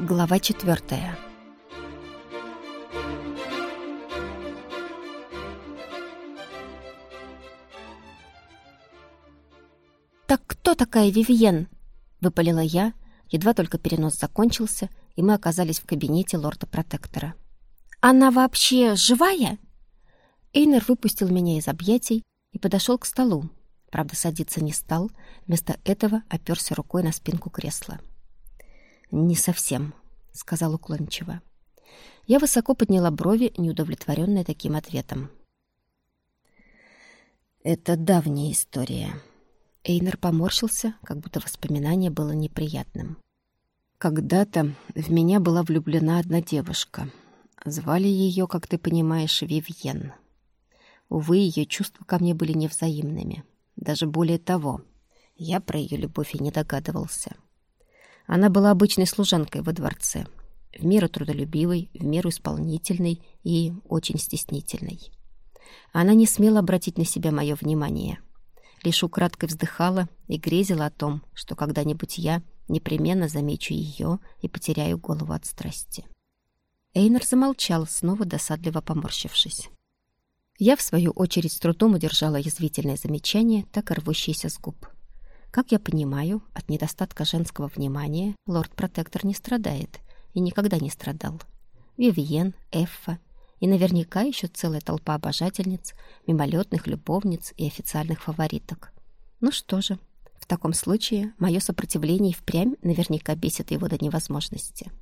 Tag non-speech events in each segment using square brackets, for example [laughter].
Глава четвертая. «Так кто такая Вивьен?» — выпалила я, едва только перенос закончился, и мы оказались в кабинете лорда-протектора. «Она вообще живая?» Эйнер выпустил меня из объятий и подошел к столу. Правда, садиться не стал, вместо этого оперся рукой на спинку кресла. «Не совсем», — сказал уклончиво. Я высоко подняла брови, неудовлетворенная таким ответом. «Это давняя история». Эйнер поморщился, как будто воспоминание было неприятным. «Когда-то в меня была влюблена одна девушка. Звали ее, как ты понимаешь, Вивьен. Увы, ее чувства ко мне были невзаимными. Даже более того, я про ее любовь и не догадывался». Она была обычной служанкой во дворце, в меру трудолюбивой, в меру исполнительной и очень стеснительной. Она не смела обратить на себя мое внимание. Лишь украдкой вздыхала и грезила о том, что когда-нибудь я непременно замечу ее и потеряю голову от страсти. Эйнер замолчал, снова досадливо поморщившись. Я, в свою очередь, с трудом удержала язвительное замечание, так рвущееся с губ. Как я понимаю, от недостатка женского внимания лорд-протектор не страдает и никогда не страдал. Вивьен, Эффа и наверняка еще целая толпа обожательниц, мимолетных любовниц и официальных фавориток. Ну что же, в таком случае мое сопротивление впрямь наверняка бесит его до невозможности.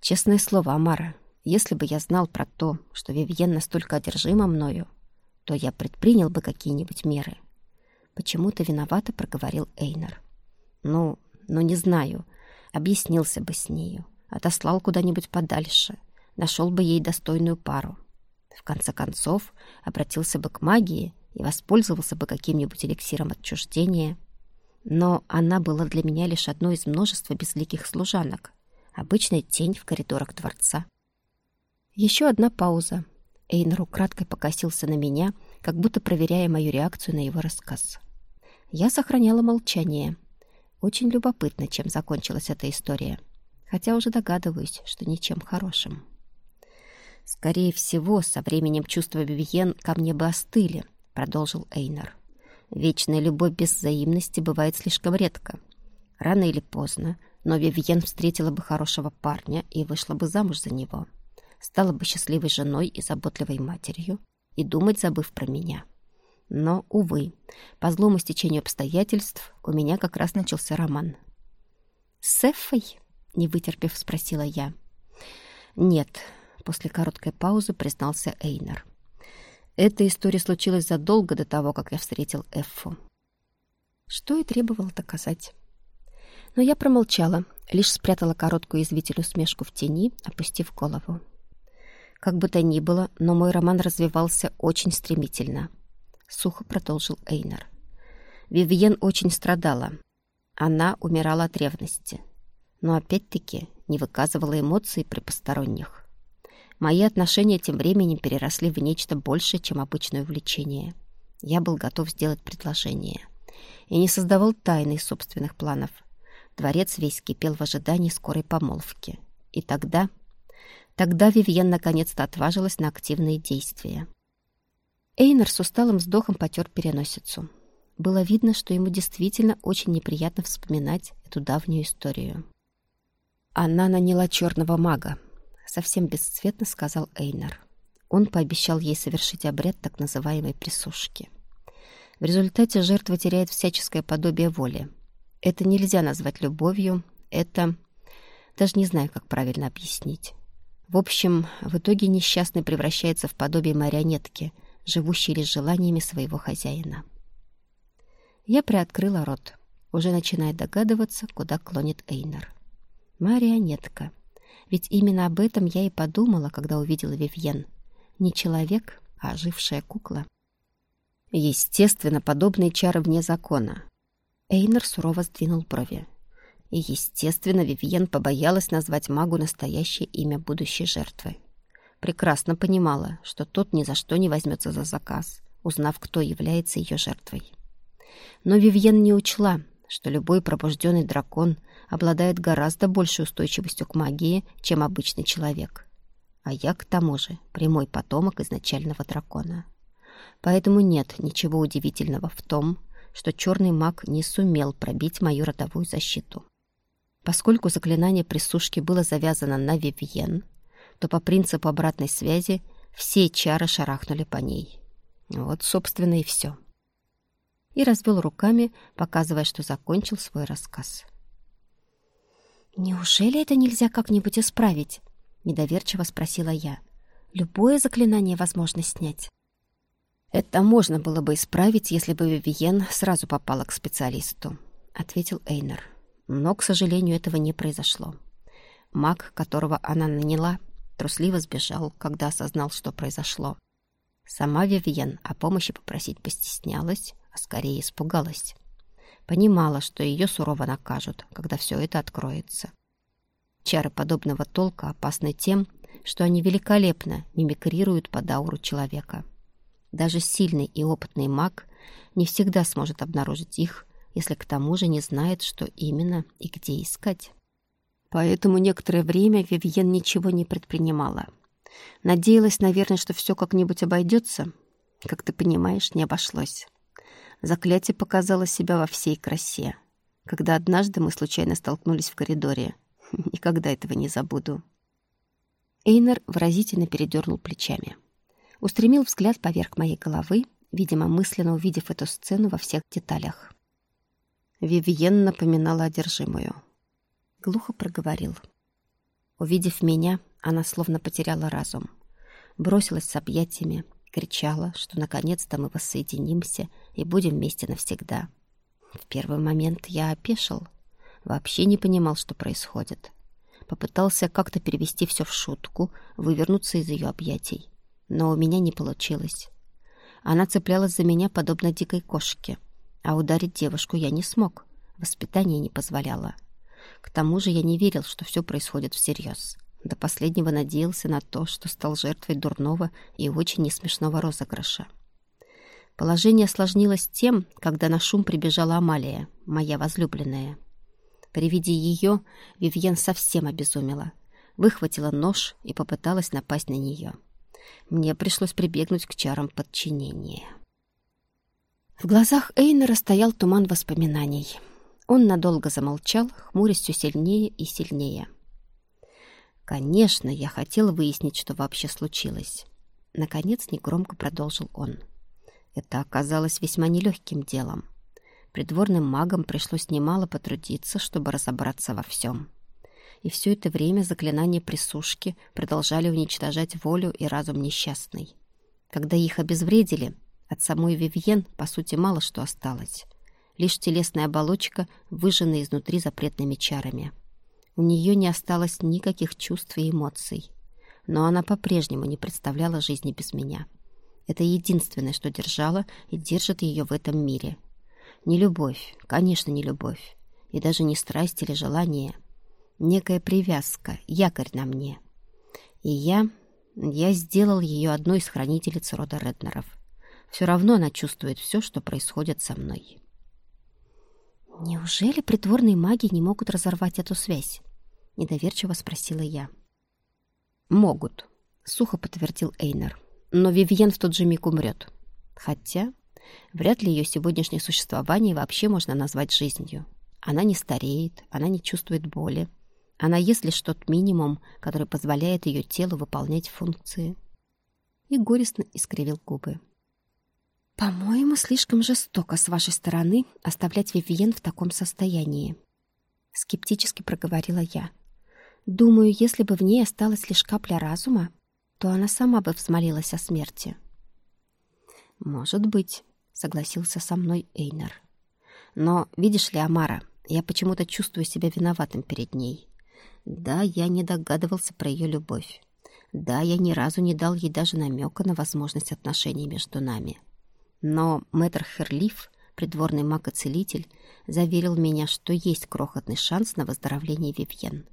Честное слово, Амара, если бы я знал про то, что Вивьен настолько одержима мною, то я предпринял бы какие-нибудь меры — Почему-то виновато проговорил Эйнер. Ну, ну не знаю. Объяснился бы с нею. Отослал куда-нибудь подальше. Нашел бы ей достойную пару. В конце концов, обратился бы к магии и воспользовался бы каким-нибудь эликсиром отчуждения. Но она была для меня лишь одной из множества безликих служанок. Обычная тень в коридорах дворца. Еще одна пауза. Эйнер украдкой покосился на меня, как будто проверяя мою реакцию на его рассказ. Я сохраняла молчание. Очень любопытно, чем закончилась эта история. Хотя уже догадываюсь, что ничем хорошим. «Скорее всего, со временем чувства Вивьен ко мне бы остыли», — продолжил Эйнар. «Вечная любовь без взаимности бывает слишком редко. Рано или поздно, но Вивьен встретила бы хорошего парня и вышла бы замуж за него. Стала бы счастливой женой и заботливой матерью, и думать забыв про меня». Но, увы, по злому стечению обстоятельств у меня как раз начался роман. «С Эффой?» — не вытерпев, спросила я. «Нет», — после короткой паузы признался Эйнер. «Эта история случилась задолго до того, как я встретил Эффу». Что и требовало доказать. Но я промолчала, лишь спрятала короткую извительную смешку в тени, опустив голову. Как бы то ни было, но мой роман развивался очень стремительно — сухо продолжил Эйнер. Вивьен очень страдала. Она умирала от ревности. Но опять-таки не выказывала эмоций при посторонних. Мои отношения тем временем переросли в нечто большее, чем обычное увлечение. Я был готов сделать предложение. И не создавал тайны собственных планов. Дворец весь кипел в ожидании скорой помолвки. И тогда... Тогда Вивьен наконец-то отважилась на активные действия. Эйнер с усталым вздохом потер переносицу. Было видно, что ему действительно очень неприятно вспоминать эту давнюю историю. «Она наняла черного мага», — совсем бесцветно сказал Эйнер. Он пообещал ей совершить обряд так называемой присушки. В результате жертва теряет всяческое подобие воли. Это нельзя назвать любовью, это... Даже не знаю, как правильно объяснить. В общем, в итоге несчастный превращается в подобие марионетки, живущий лишь желаниями своего хозяина. Я приоткрыла рот, уже начиная догадываться, куда клонит Эйнер. Марионетка. Ведь именно об этом я и подумала, когда увидела Вивьен. Не человек, а ожившая кукла. Естественно, подобные чары вне закона. Эйнер сурово сдвинул брови. И, естественно, Вивьен побоялась назвать магу настоящее имя будущей жертвы прекрасно понимала, что тот ни за что не возьмется за заказ, узнав, кто является ее жертвой. Но Вивьен не учла, что любой пробужденный дракон обладает гораздо большей устойчивостью к магии, чем обычный человек. А я, к тому же, прямой потомок изначального дракона. Поэтому нет ничего удивительного в том, что черный маг не сумел пробить мою родовую защиту. Поскольку заклинание присушки было завязано на Вивьен, то по принципу обратной связи все чары шарахнули по ней. Вот, собственно, и все. И развел руками, показывая, что закончил свой рассказ. «Неужели это нельзя как-нибудь исправить?» — недоверчиво спросила я. «Любое заклинание возможно снять». «Это можно было бы исправить, если бы Вивиен сразу попала к специалисту», — ответил Эйнер. Но, к сожалению, этого не произошло. Маг, которого она наняла, трусливо сбежал, когда осознал, что произошло. Сама Вивиен о помощи попросить постеснялась, а скорее испугалась. Понимала, что ее сурово накажут, когда все это откроется. Чары подобного толка опасны тем, что они великолепно мимикрируют под ауру человека. Даже сильный и опытный маг не всегда сможет обнаружить их, если к тому же не знает, что именно и где искать. Поэтому некоторое время Вивьен ничего не предпринимала. Надеялась, наверное, что все как-нибудь обойдется. Как ты понимаешь, не обошлось. Заклятие показало себя во всей красе. Когда однажды мы случайно столкнулись в коридоре. [laughs] Никогда этого не забуду. Эйнер выразительно передернул плечами устремил взгляд поверх моей головы, видимо, мысленно увидев эту сцену во всех деталях. Вивьен напоминала одержимую. Глухо проговорил. Увидев меня, она словно потеряла разум. Бросилась с объятиями, кричала, что наконец-то мы воссоединимся и будем вместе навсегда. В первый момент я опешил. Вообще не понимал, что происходит. Попытался как-то перевести все в шутку, вывернуться из ее объятий но у меня не получилось. Она цеплялась за меня, подобно дикой кошке, а ударить девушку я не смог, воспитание не позволяло. К тому же я не верил, что все происходит всерьез. До последнего надеялся на то, что стал жертвой дурного и очень несмешного розыгрыша. Положение осложнилось тем, когда на шум прибежала Амалия, моя возлюбленная. При виде ее Вивьен совсем обезумела, выхватила нож и попыталась напасть на нее. — мне пришлось прибегнуть к чарам подчинения. В глазах Эйнера стоял туман воспоминаний. Он надолго замолчал, хмурясь все сильнее и сильнее. «Конечно, я хотел выяснить, что вообще случилось». Наконец негромко продолжил он. Это оказалось весьма нелегким делом. Придворным магам пришлось немало потрудиться, чтобы разобраться во всем и все это время заклинания присушки продолжали уничтожать волю и разум несчастной. Когда их обезвредили, от самой Вивьен, по сути, мало что осталось. Лишь телесная оболочка, выжженная изнутри запретными чарами. У нее не осталось никаких чувств и эмоций. Но она по-прежнему не представляла жизни без меня. Это единственное, что держало и держит ее в этом мире. Не любовь, конечно, не любовь. И даже не страсть или желание — некая привязка, якорь на мне. И я... я сделал ее одной из хранительниц рода Реднеров. Все равно она чувствует все, что происходит со мной. «Неужели притворные маги не могут разорвать эту связь?» — недоверчиво спросила я. «Могут», — сухо подтвердил Эйнер. «Но Вивьен в тот же миг умрет. Хотя вряд ли ее сегодняшнее существование вообще можно назвать жизнью. Она не стареет, она не чувствует боли, она есть лишь тот минимум, который позволяет ее телу выполнять функции. И горестно искривил губы. «По-моему, слишком жестоко с вашей стороны оставлять Вивиен в таком состоянии», — скептически проговорила я. «Думаю, если бы в ней осталась лишь капля разума, то она сама бы взмолилась о смерти». «Может быть», — согласился со мной Эйнер. «Но, видишь ли, Амара, я почему-то чувствую себя виноватым перед ней. Да, я не догадывался про ее любовь. Да, я ни разу не дал ей даже намека на возможность отношений между нами. Но мэтр Херлиф, придворный маг заверил меня, что есть крохотный шанс на выздоровление Вивьен.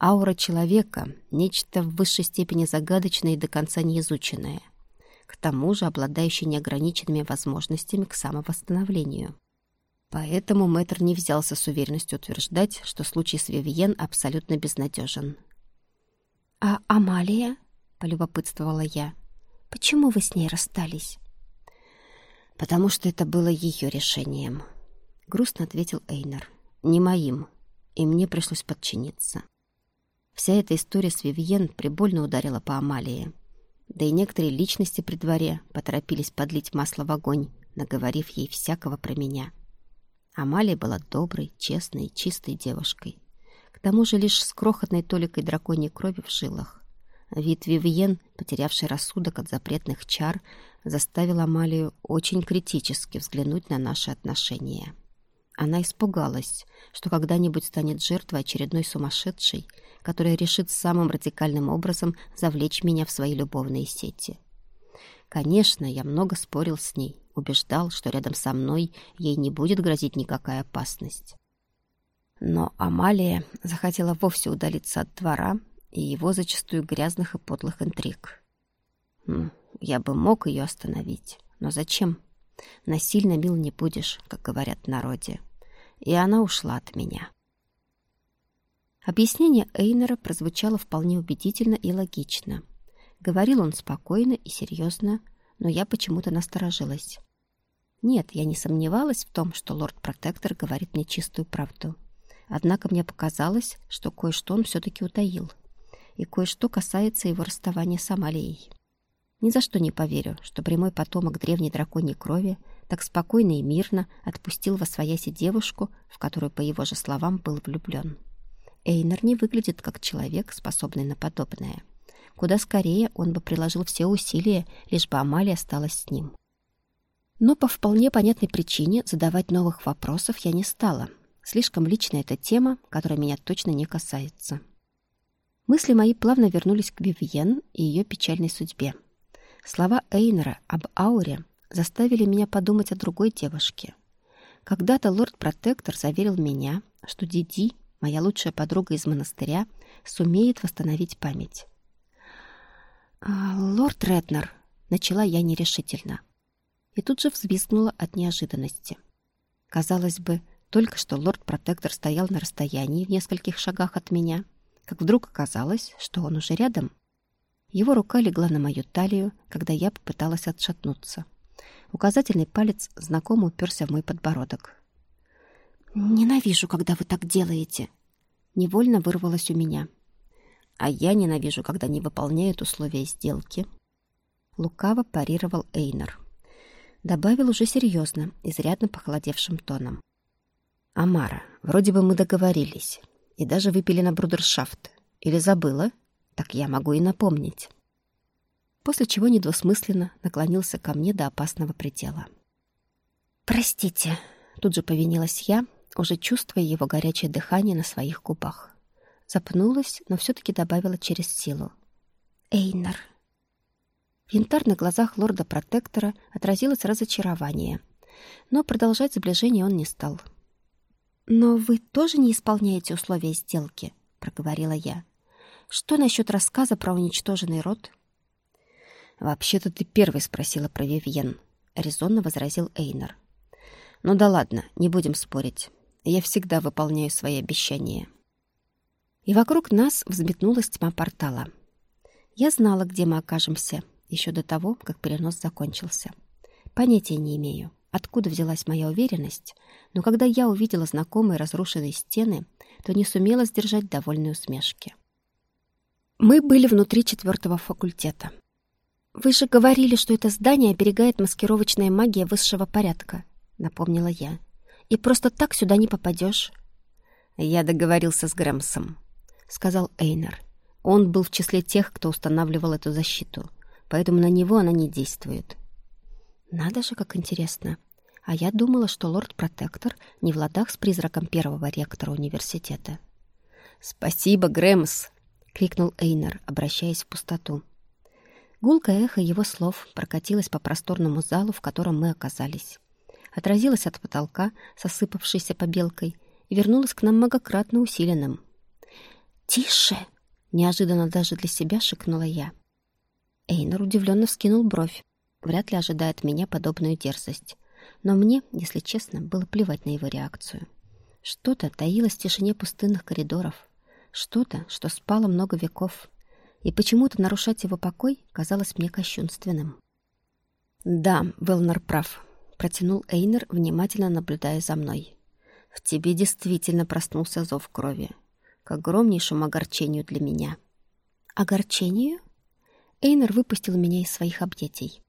Аура человека — нечто в высшей степени загадочное и до конца не изученное, к тому же обладающее неограниченными возможностями к самовосстановлению. Поэтому мэтр не взялся с уверенностью утверждать, что случай с Вивьен абсолютно безнадежен. «А Амалия?» — полюбопытствовала я. «Почему вы с ней расстались?» «Потому что это было ее решением», — грустно ответил Эйнер. «Не моим, и мне пришлось подчиниться». Вся эта история с Вивьен прибольно ударила по Амалии. Да и некоторые личности при дворе поторопились подлить масло в огонь, наговорив ей всякого про меня. Амалия была доброй, честной, чистой девушкой. К тому же лишь с крохотной толикой драконьей крови в жилах. Вид Вивьен, потерявший рассудок от запретных чар, заставил Амалию очень критически взглянуть на наши отношения. Она испугалась, что когда-нибудь станет жертвой очередной сумасшедшей, которая решит самым радикальным образом завлечь меня в свои любовные сети. Конечно, я много спорил с ней, убеждал, что рядом со мной ей не будет грозить никакая опасность. Но Амалия захотела вовсе удалиться от двора и его зачастую грязных и подлых интриг. Я бы мог ее остановить, но зачем? Насильно мил не будешь, как говорят в народе. И она ушла от меня. Объяснение Эйнера прозвучало вполне убедительно и логично. Говорил он спокойно и серьезно, но я почему-то насторожилась. Нет, я не сомневалась в том, что лорд-протектор говорит мне чистую правду. Однако мне показалось, что кое-что он все-таки утаил. И кое-что касается его расставания с Амалией. Ни за что не поверю, что прямой потомок древней драконьей крови так спокойно и мирно отпустил во свояси девушку, в которую, по его же словам, был влюблен. Эйнер не выглядит как человек, способный на подобное. Куда скорее он бы приложил все усилия, лишь бы Амалия осталась с ним. Но по вполне понятной причине задавать новых вопросов я не стала. Слишком личная эта тема, которая меня точно не касается. Мысли мои плавно вернулись к Вивьен и ее печальной судьбе. Слова Эйнера об ауре заставили меня подумать о другой девушке. Когда-то лорд-протектор заверил меня, что Диди моя лучшая подруга из монастыря, сумеет восстановить память. «А, «Лорд Реднер», — начала я нерешительно. И тут же взвизгнула от неожиданности. Казалось бы, только что лорд-протектор стоял на расстоянии в нескольких шагах от меня, как вдруг оказалось, что он уже рядом. Его рука легла на мою талию, когда я попыталась отшатнуться. Указательный палец знакомо уперся в мой подбородок. «Ненавижу, когда вы так делаете!» Невольно вырвалось у меня. «А я ненавижу, когда не выполняют условия сделки». Лукаво парировал Эйнер. Добавил уже серьезно, изрядно похолодевшим тоном. «Амара, вроде бы мы договорились. И даже выпили на брудершафт. Или забыла? Так я могу и напомнить». После чего недвусмысленно наклонился ко мне до опасного предела. «Простите», — тут же повинилась я, уже чувствуя его горячее дыхание на своих губах. Запнулась, но все-таки добавила через силу. «Эйнар». В янтарных глазах лорда-протектора отразилось разочарование, но продолжать сближение он не стал. «Но вы тоже не исполняете условия сделки?» — проговорила я. «Что насчет рассказа про уничтоженный род?» «Вообще-то ты первый спросила про Вивьен», — резонно возразил Эйнар. «Ну да ладно, не будем спорить. Я всегда выполняю свои обещания. И вокруг нас взметнулась тьма портала. Я знала, где мы окажемся, еще до того, как перенос закончился. Понятия не имею, откуда взялась моя уверенность, но когда я увидела знакомые разрушенные стены, то не сумела сдержать довольной усмешки. Мы были внутри четвертого факультета. «Вы же говорили, что это здание оберегает маскировочная магия высшего порядка», — напомнила я и просто так сюда не попадешь. Я договорился с Грэмсом, сказал Эйнер. Он был в числе тех, кто устанавливал эту защиту, поэтому на него она не действует. Надо же, как интересно. А я думала, что лорд-протектор не в ладах с призраком первого ректора университета. «Спасибо, Грэмс!» — крикнул Эйнер, обращаясь в пустоту. Гулкое эхо его слов прокатилось по просторному залу, в котором мы оказались отразилась от потолка с осыпавшейся побелкой и вернулась к нам многократно усиленным. «Тише!» — неожиданно даже для себя шикнула я. Эйнер удивленно вскинул бровь, вряд ли ожидая от меня подобную дерзость. Но мне, если честно, было плевать на его реакцию. Что-то таилось в тишине пустынных коридоров. Что-то, что спало много веков. И почему-то нарушать его покой казалось мне кощунственным. «Да, Велнер прав», — протянул Эйнер, внимательно наблюдая за мной. «В тебе действительно проснулся зов крови. К огромнейшему огорчению для меня». «Огорчению?» Эйнер выпустил меня из своих объятий.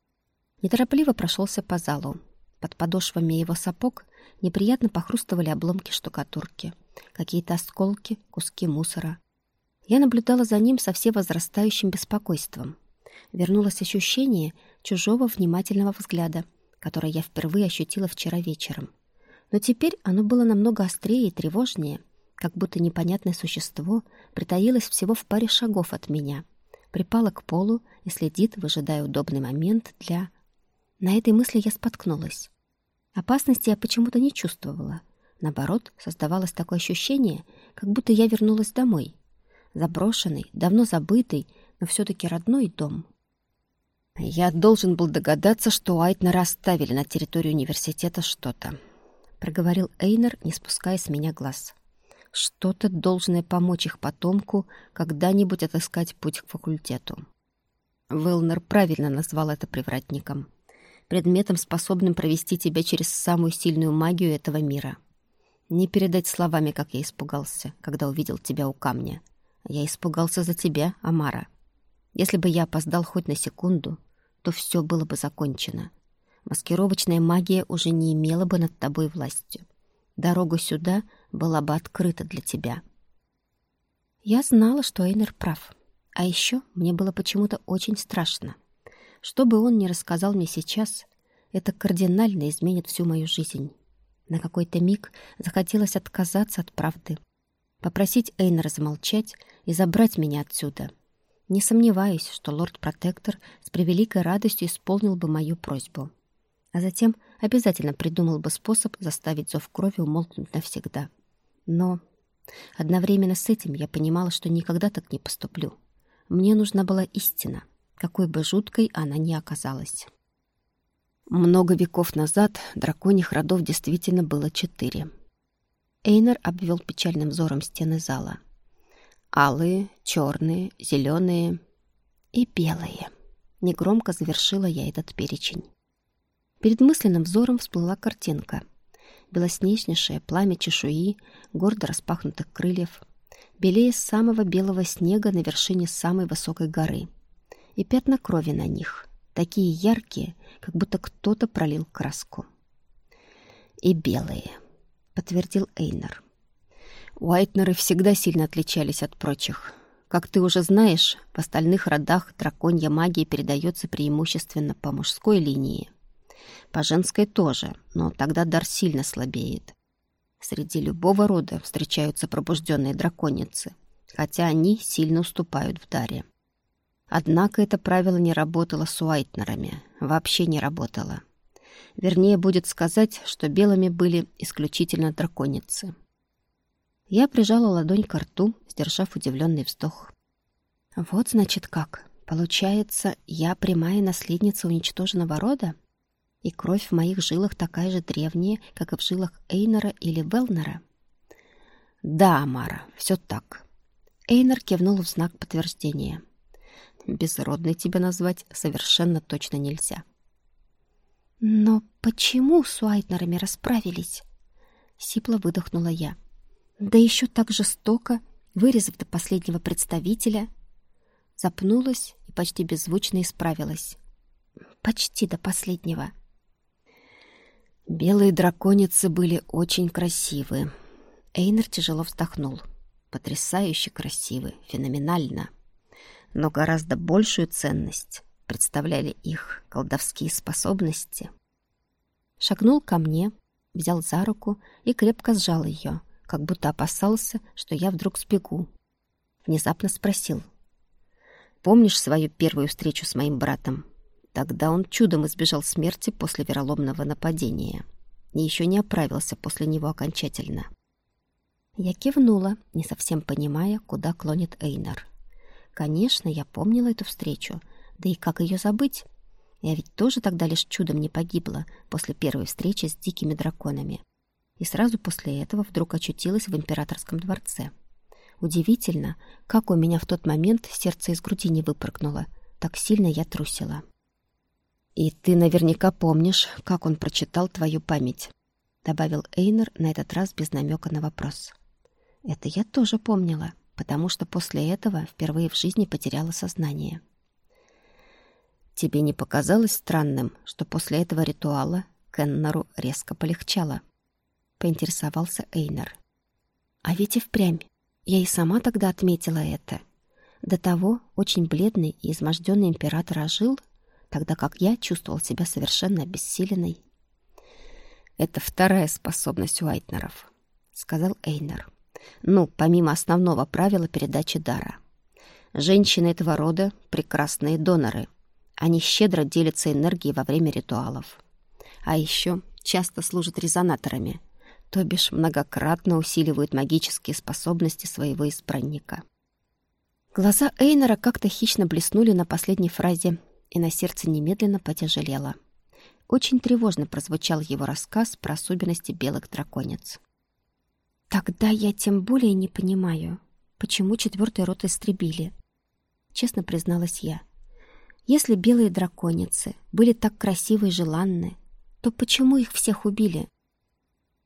Неторопливо прошелся по залу. Под подошвами его сапог неприятно похрустывали обломки штукатурки, какие-то осколки, куски мусора. Я наблюдала за ним со все возрастающим беспокойством. Вернулось ощущение чужого внимательного взгляда, которое я впервые ощутила вчера вечером. Но теперь оно было намного острее и тревожнее, как будто непонятное существо притаилось всего в паре шагов от меня, припало к полу и следит, выжидая удобный момент для... На этой мысли я споткнулась. Опасности я почему-то не чувствовала. Наоборот, создавалось такое ощущение, как будто я вернулась домой. Заброшенный, давно забытый, но все-таки родной дом. Я должен был догадаться, что Айтнера оставили на территории университета что-то. Проговорил Эйнер, не спуская с меня глаз. Что-то должное помочь их потомку когда-нибудь отыскать путь к факультету. Велнер правильно назвал это привратником предметом, способным провести тебя через самую сильную магию этого мира. Не передать словами, как я испугался, когда увидел тебя у камня. Я испугался за тебя, Амара. Если бы я опоздал хоть на секунду, то все было бы закончено. Маскировочная магия уже не имела бы над тобой властью. Дорога сюда была бы открыта для тебя. Я знала, что Эйнер прав. А еще мне было почему-то очень страшно. Что бы он ни рассказал мне сейчас, это кардинально изменит всю мою жизнь. На какой-то миг захотелось отказаться от правды, попросить Эйнера замолчать и забрать меня отсюда. Не сомневаюсь, что лорд-протектор с превеликой радостью исполнил бы мою просьбу. А затем обязательно придумал бы способ заставить зов крови умолкнуть навсегда. Но одновременно с этим я понимала, что никогда так не поступлю. Мне нужна была истина — какой бы жуткой она ни оказалась. Много веков назад драконьих родов действительно было четыре. Эйнер обвел печальным взором стены зала. Алые, черные, зеленые и белые. Негромко завершила я этот перечень. Перед мысленным взором всплыла картинка. Белоснежнейшее пламя чешуи, гордо распахнутых крыльев, белее самого белого снега на вершине самой высокой горы — и пятна крови на них, такие яркие, как будто кто-то пролил краску. «И белые», — подтвердил Эйнер. «Уайтнеры всегда сильно отличались от прочих. Как ты уже знаешь, в остальных родах драконья магия передается преимущественно по мужской линии. По женской тоже, но тогда дар сильно слабеет. Среди любого рода встречаются пробужденные драконицы, хотя они сильно уступают в даре. Однако это правило не работало с Уайтнерами. Вообще не работало. Вернее, будет сказать, что белыми были исключительно драконицы. Я прижала ладонь к рту, сдержав удивленный вздох. Вот, значит, как. Получается, я прямая наследница уничтоженного рода? И кровь в моих жилах такая же древняя, как и в жилах Эйнера или Велнера? Да, Амара, все так. Эйнер кивнул в знак подтверждения. — безродной тебя назвать совершенно точно нельзя. «Но почему с Уайтнерами расправились?» Сипло выдохнула я. «Да еще так жестоко, вырезав до последнего представителя». Запнулась и почти беззвучно исправилась. «Почти до последнего». Белые драконицы были очень красивы. Эйнер тяжело вздохнул. Потрясающе красивы, феноменально но гораздо большую ценность представляли их колдовские способности. Шагнул ко мне, взял за руку и крепко сжал ее, как будто опасался, что я вдруг сбегу. Внезапно спросил. «Помнишь свою первую встречу с моим братом? Тогда он чудом избежал смерти после вероломного нападения и еще не оправился после него окончательно». Я кивнула, не совсем понимая, куда клонит Эйнар. Конечно, я помнила эту встречу. Да и как ее забыть? Я ведь тоже тогда лишь чудом не погибла после первой встречи с дикими драконами. И сразу после этого вдруг очутилась в императорском дворце. Удивительно, как у меня в тот момент сердце из груди не выпрыгнуло. Так сильно я трусила. «И ты наверняка помнишь, как он прочитал твою память», добавил Эйнер на этот раз без намека на вопрос. «Это я тоже помнила, потому что после этого впервые в жизни потеряла сознание». «Тебе не показалось странным, что после этого ритуала Кеннеру резко полегчало?» — поинтересовался Эйнер. «А ведь и впрямь. Я и сама тогда отметила это. До того очень бледный и изможденный император ожил, тогда как я чувствовал себя совершенно обессиленной. «Это вторая способность у Айтнеров», — сказал Эйнер. «Ну, помимо основного правила передачи дара. Женщины этого рода — прекрасные доноры. Они щедро делятся энергией во время ритуалов. А еще часто служат резонаторами, то бишь многократно усиливают магические способности своего избранника». Глаза Эйнера как-то хищно блеснули на последней фразе и на сердце немедленно потяжелело. Очень тревожно прозвучал его рассказ про особенности белых драконец. «Тогда я тем более не понимаю, почему четвертый рот истребили», — честно призналась я. «Если белые драконицы были так красивы и желанны, то почему их всех убили?»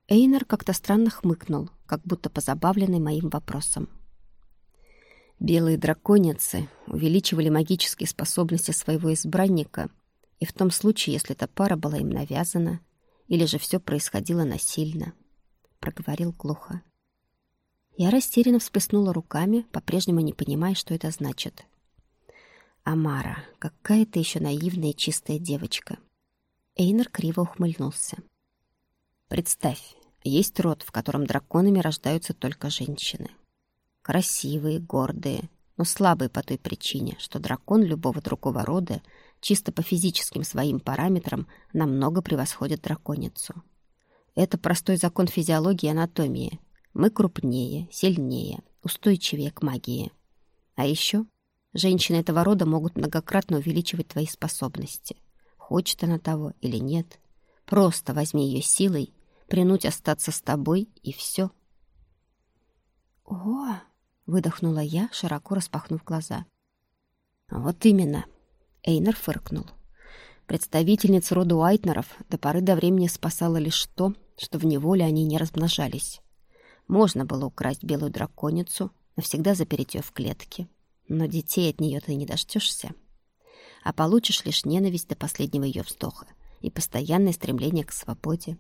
Эйнер как-то странно хмыкнул, как будто позабавленный моим вопросом. Белые драконицы увеличивали магические способности своего избранника, и в том случае, если эта пара была им навязана, или же все происходило насильно, — проговорил глухо. Я растерянно всплеснула руками, по-прежнему не понимая, что это значит. «Амара, какая ты еще наивная и чистая девочка!» Эйнер криво ухмыльнулся. «Представь, есть род, в котором драконами рождаются только женщины. Красивые, гордые, но слабые по той причине, что дракон любого другого рода чисто по физическим своим параметрам намного превосходит драконицу. Это простой закон физиологии и анатомии. Мы крупнее, сильнее, устойчивее к магии. А еще женщины этого рода могут многократно увеличивать твои способности. Хочет она того или нет. Просто возьми ее силой, принуть остаться с тобой, и все. «О!» выдохнула я, широко распахнув глаза. Вот именно, Эйнер фыркнул. Представительниц рода Уайтнеров до поры до времени спасало лишь то, что в неволе они не размножались. Можно было украсть белую драконицу, навсегда запереть ее в клетке. Но детей от нее ты не дождешься. А получишь лишь ненависть до последнего ее вздоха и постоянное стремление к свободе.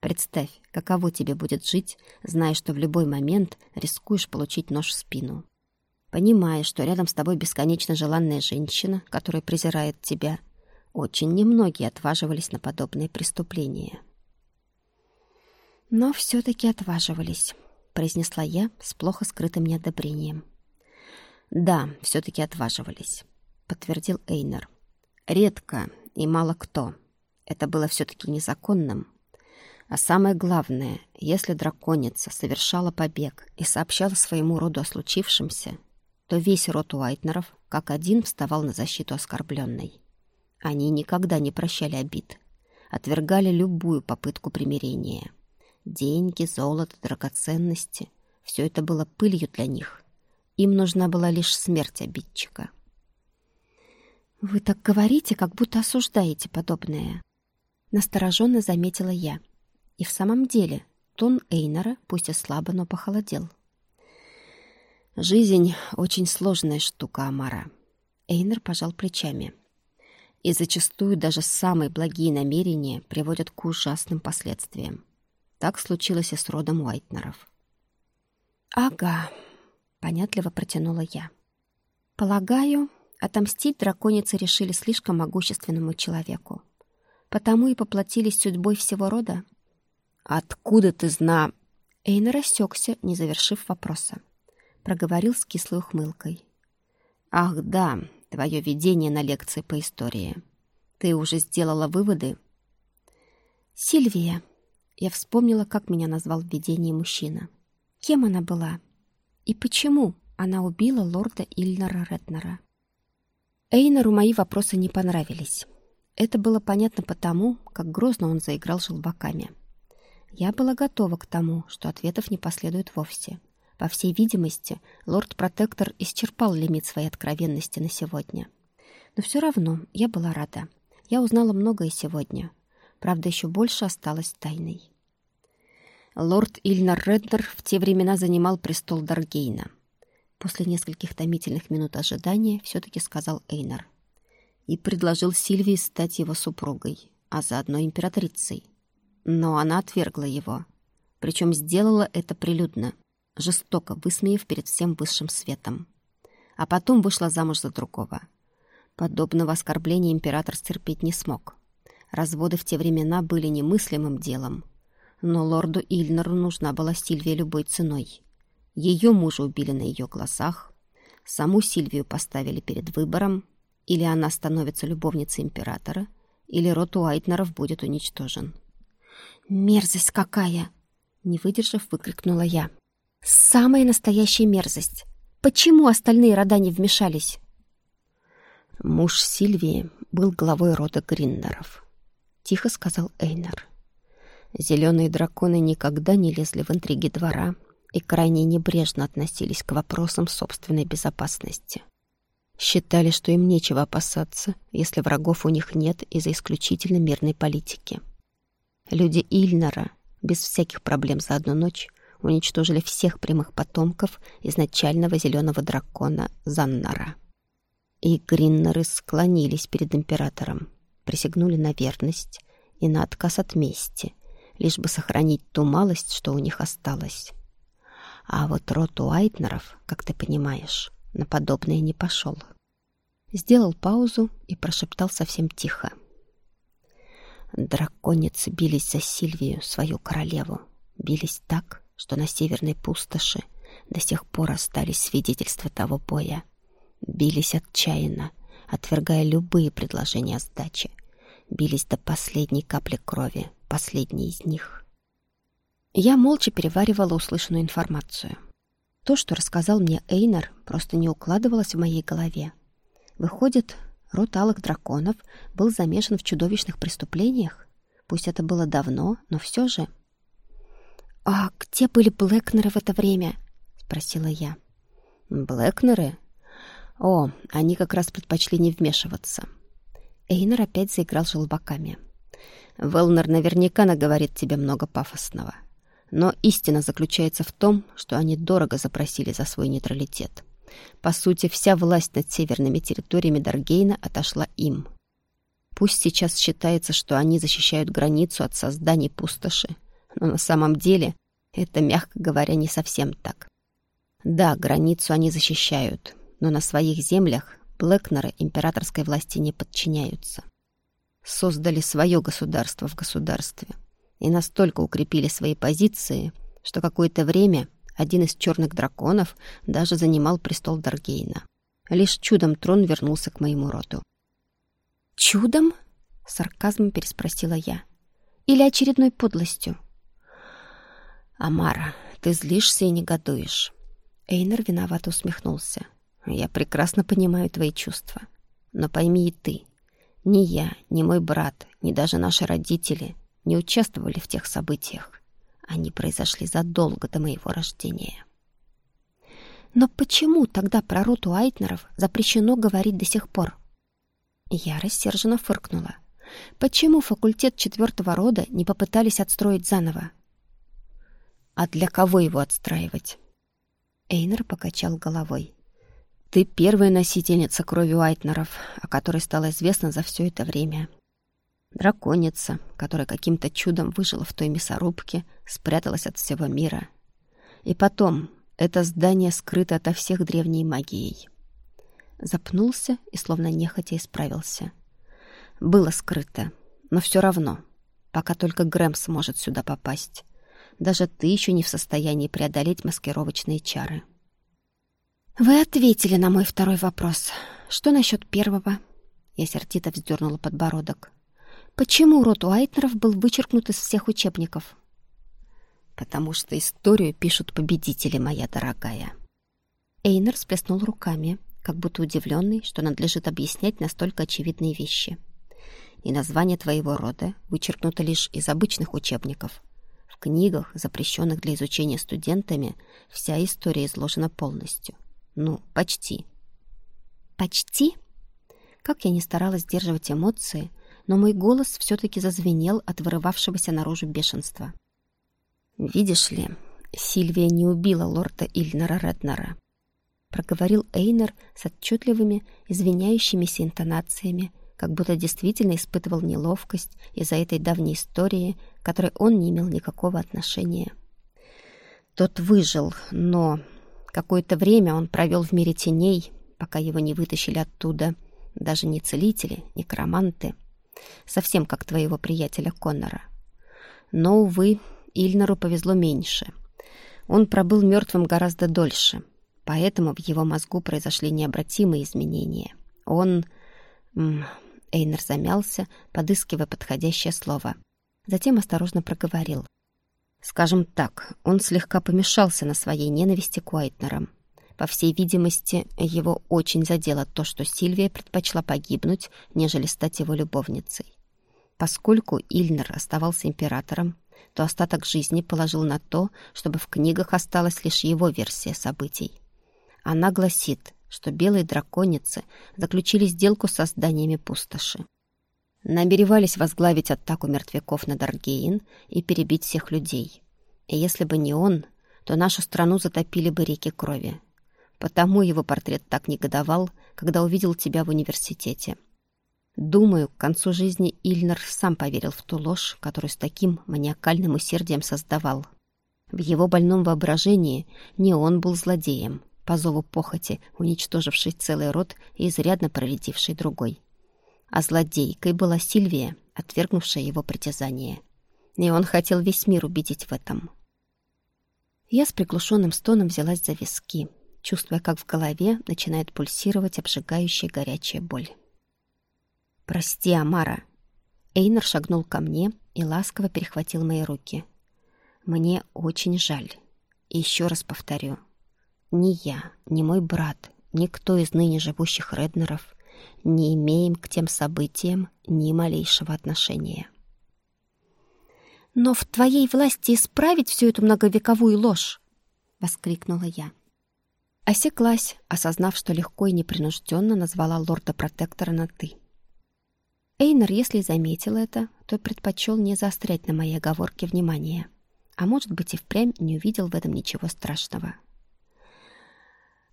Представь, каково тебе будет жить, зная, что в любой момент рискуешь получить нож в спину. Понимая, что рядом с тобой бесконечно желанная женщина, которая презирает тебя, очень немногие отваживались на подобные преступления. «Но все-таки отваживались», — произнесла я с плохо скрытым неодобрением. «Да, все-таки отваживались», — подтвердил Эйнер. «Редко и мало кто. Это было все-таки незаконным, а самое главное, если драконица совершала побег и сообщала своему роду о случившемся, то весь род Уайтнеров как один вставал на защиту оскорбленной. Они никогда не прощали обид, отвергали любую попытку примирения. Деньги, золото, драгоценности — все это было пылью для них. Им нужна была лишь смерть обидчика. «Вы так говорите, как будто осуждаете подобное», — настороженно заметила я. — и в самом деле тон Эйнера, пусть и слабо, но похолодел. «Жизнь — очень сложная штука, Амара». Эйнер пожал плечами. «И зачастую даже самые благие намерения приводят к ужасным последствиям. Так случилось и с родом Уайтнеров». «Ага», — понятливо протянула я. «Полагаю, отомстить драконицы решили слишком могущественному человеку. Потому и поплатились судьбой всего рода?» «Откуда ты зна...» Эйна рассекся, не завершив вопроса. Проговорил с кислой ухмылкой. «Ах да, твое видение на лекции по истории. Ты уже сделала выводы?» «Сильвия». Я вспомнила, как меня назвал в видении мужчина. Кем она была? И почему она убила лорда Ильнара Ретнера? Эйнару мои вопросы не понравились. Это было понятно потому, как грозно он заиграл желваками. Я была готова к тому, что ответов не последует вовсе. По всей видимости, лорд-протектор исчерпал лимит своей откровенности на сегодня. Но все равно я была рада. Я узнала многое сегодня. Правда, еще больше осталось тайной. Лорд Ильнар Реднер в те времена занимал престол Даргейна. После нескольких томительных минут ожидания все-таки сказал Эйнар. И предложил Сильвии стать его супругой, а заодно императрицей. Но она отвергла его. Причем сделала это прилюдно, жестоко высмеяв перед всем высшим светом. А потом вышла замуж за другого. Подобного оскорбления император стерпеть не смог. Разводы в те времена были немыслимым делом. Но лорду Ильнеру нужна была Сильвия любой ценой. Ее мужа убили на ее глазах. Саму Сильвию поставили перед выбором. Или она становится любовницей императора, или род Уайтнеров будет уничтожен. «Мерзость какая!» Не выдержав, выкрикнула я. «Самая настоящая мерзость! Почему остальные рода не вмешались?» Муж Сильвии был главой рода Гриннеров. Тихо сказал Эйнар. Зеленые драконы никогда не лезли в интриги двора и крайне небрежно относились к вопросам собственной безопасности. Считали, что им нечего опасаться, если врагов у них нет из-за исключительно мирной политики. Люди Ильнара без всяких проблем за одну ночь уничтожили всех прямых потомков изначального зеленого дракона Заннара. И Гриннеры склонились перед императором, присягнули на верность и на отказ от мести, лишь бы сохранить ту малость, что у них осталось. А вот род Уайтнеров, как ты понимаешь, на подобное не пошел. Сделал паузу и прошептал совсем тихо. Драконицы бились за Сильвию, свою королеву. Бились так, что на северной пустоши до сих пор остались свидетельства того боя. Бились отчаянно, отвергая любые предложения о сдаче. Бились до последней капли крови, последней из них. Я молча переваривала услышанную информацию. То, что рассказал мне Эйнар, просто не укладывалось в моей голове. Выходит, род алых драконов был замешан в чудовищных преступлениях? Пусть это было давно, но все же... «А где были Блэкнеры в это время?» — спросила я. «Блэкнеры? О, они как раз предпочли не вмешиваться». Эйнар опять заиграл желваками. «Велнер наверняка наговорит тебе много пафосного. Но истина заключается в том, что они дорого запросили за свой нейтралитет. По сути, вся власть над северными территориями Даргейна отошла им. Пусть сейчас считается, что они защищают границу от созданий пустоши, но на самом деле это, мягко говоря, не совсем так. Да, границу они защищают, но на своих землях Блэкнеры императорской власти не подчиняются. Создали свое государство в государстве и настолько укрепили свои позиции, что какое-то время один из черных драконов даже занимал престол Даргейна. Лишь чудом трон вернулся к моему роду. «Чудом?» — сарказмом переспросила я. «Или очередной подлостью?» «Амара, ты злишься и негодуешь». Эйнер виновато усмехнулся. «Я прекрасно понимаю твои чувства. Но пойми и ты, ни я, ни мой брат, ни даже наши родители не участвовали в тех событиях. Они произошли задолго до моего рождения. Но почему тогда про роту Айтнеров запрещено говорить до сих пор? Я рассерженно фыркнула. Почему факультет четвертого рода не попытались отстроить заново? А для кого его отстраивать? Эйнер покачал головой. Ты первая носительница крови Уайтнеров, о которой стало известно за все это время. Драконица, которая каким-то чудом выжила в той мясорубке, спряталась от всего мира. И потом, это здание скрыто ото всех древней магией. Запнулся и словно нехотя исправился. Было скрыто, но все равно, пока только Грэм сможет сюда попасть. Даже ты еще не в состоянии преодолеть маскировочные чары. «Вы ответили на мой второй вопрос. Что насчет первого?» Я сердито вздернула подбородок. Почему род Уайтнеров был вычеркнут из всех учебников? Потому что историю пишут победители, моя дорогая. Эйнер сплеснул руками, как будто удивленный, что надлежит объяснять настолько очевидные вещи. и название твоего рода вычеркнуто лишь из обычных учебников. В книгах, запрещенных для изучения студентами, вся история изложена полностью. Ну, почти. Почти? Как я не старалась сдерживать эмоции, но мой голос все-таки зазвенел от вырывавшегося наружу бешенства. «Видишь ли, Сильвия не убила лорда Ильнера Реднера», проговорил Эйнер с отчетливыми, извиняющимися интонациями, как будто действительно испытывал неловкость из-за этой давней истории, которой он не имел никакого отношения. Тот выжил, но какое-то время он провел в мире теней, пока его не вытащили оттуда даже не целители, не караманты, совсем как твоего приятеля Коннора. Но, увы, Ильнару повезло меньше. Он пробыл мертвым гораздо дольше, поэтому в его мозгу произошли необратимые изменения. Он... Эйнер замялся, подыскивая подходящее слово. Затем осторожно проговорил. Скажем так, он слегка помешался на своей ненависти к Уайтнерам. По всей видимости, его очень задело то, что Сильвия предпочла погибнуть, нежели стать его любовницей. Поскольку Ильнер оставался императором, то остаток жизни положил на то, чтобы в книгах осталась лишь его версия событий. Она гласит, что белые драконицы заключили сделку с созданиями пустоши. Намеревались возглавить атаку мертвяков на Даргейн и перебить всех людей. И если бы не он, то нашу страну затопили бы реки крови. Потому его портрет так негодовал, когда увидел тебя в университете. Думаю, к концу жизни Ильнер сам поверил в ту ложь, которую с таким маниакальным усердием создавал. В его больном воображении не он был злодеем, по зову похоти, уничтоживший целый род и изрядно проредивший другой. А злодейкой была Сильвия, отвергнувшая его притязание. И он хотел весь мир убедить в этом. Я с приглушенным стоном взялась за виски — чувствуя, как в голове начинает пульсировать обжигающая горячая боль. «Прости, Амара!» Эйнер шагнул ко мне и ласково перехватил мои руки. «Мне очень жаль. И еще раз повторю. Ни я, ни мой брат, никто из ныне живущих Реднеров не имеем к тем событиям ни малейшего отношения». «Но в твоей власти исправить всю эту многовековую ложь!» — воскликнула я. Осеклась, осознав, что легко и непринужденно назвала лорда-протектора на «ты». Эйнер, если заметил это, то предпочел не заострять на моей оговорке внимание. А может быть и впрямь не увидел в этом ничего страшного.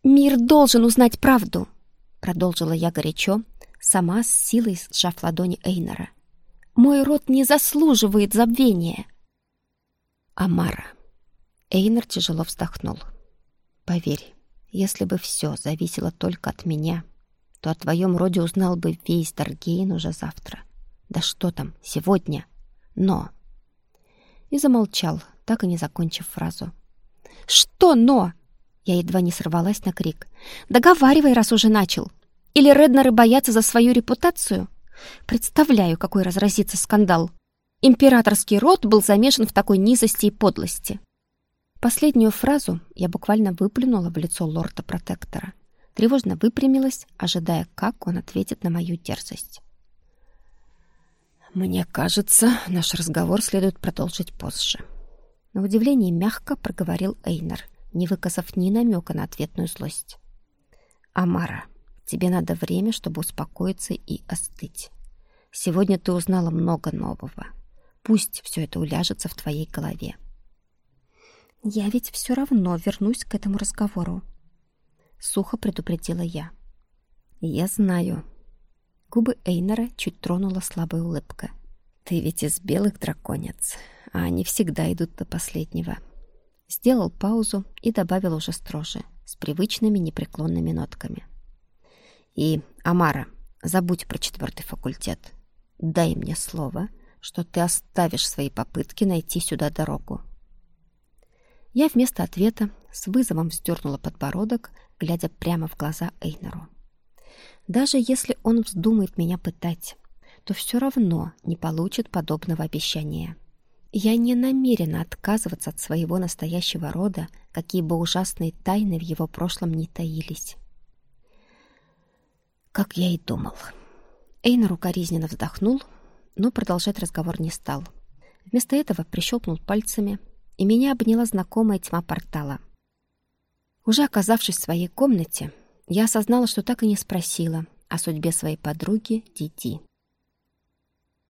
«Мир должен узнать правду!» Продолжила я горячо, сама с силой сжав ладони Эйнера. «Мой род не заслуживает забвения!» «Амара!» Эйнер тяжело вздохнул. «Поверь, если бы все зависело только от меня, то о твоем роде узнал бы весь Даргейн уже завтра. Да что там, сегодня. Но... И замолчал, так и не закончив фразу. «Что «но»?» Я едва не сорвалась на крик. «Договаривай, раз уже начал. Или Реднеры боятся за свою репутацию? Представляю, какой разразится скандал. Императорский род был замешан в такой низости и подлости. Последнюю фразу я буквально выплюнула в лицо лорда-протектора. Тревожно выпрямилась, ожидая, как он ответит на мою дерзость. «Мне кажется, наш разговор следует продолжить позже». На удивление мягко проговорил Эйнер, не выказав ни намека на ответную злость. «Амара, тебе надо время, чтобы успокоиться и остыть. Сегодня ты узнала много нового. Пусть все это уляжется в твоей голове. «Я ведь все равно вернусь к этому разговору», — сухо предупредила я. «Я знаю». Губы Эйнера чуть тронула слабая улыбка. «Ты ведь из белых драконец, а они всегда идут до последнего». Сделал паузу и добавил уже строже, с привычными непреклонными нотками. «И, Амара, забудь про четвертый факультет. Дай мне слово, что ты оставишь свои попытки найти сюда дорогу. Я вместо ответа с вызовом вздернула подбородок, глядя прямо в глаза Эйнеру. Даже если он вздумает меня пытать, то все равно не получит подобного обещания. Я не намерена отказываться от своего настоящего рода, какие бы ужасные тайны в его прошлом не таились. Как я и думал. Эйнер укоризненно вздохнул, но продолжать разговор не стал. Вместо этого прищелкнул пальцами, и меня обняла знакомая тьма портала. Уже оказавшись в своей комнате, я осознала, что так и не спросила о судьбе своей подруги Диди.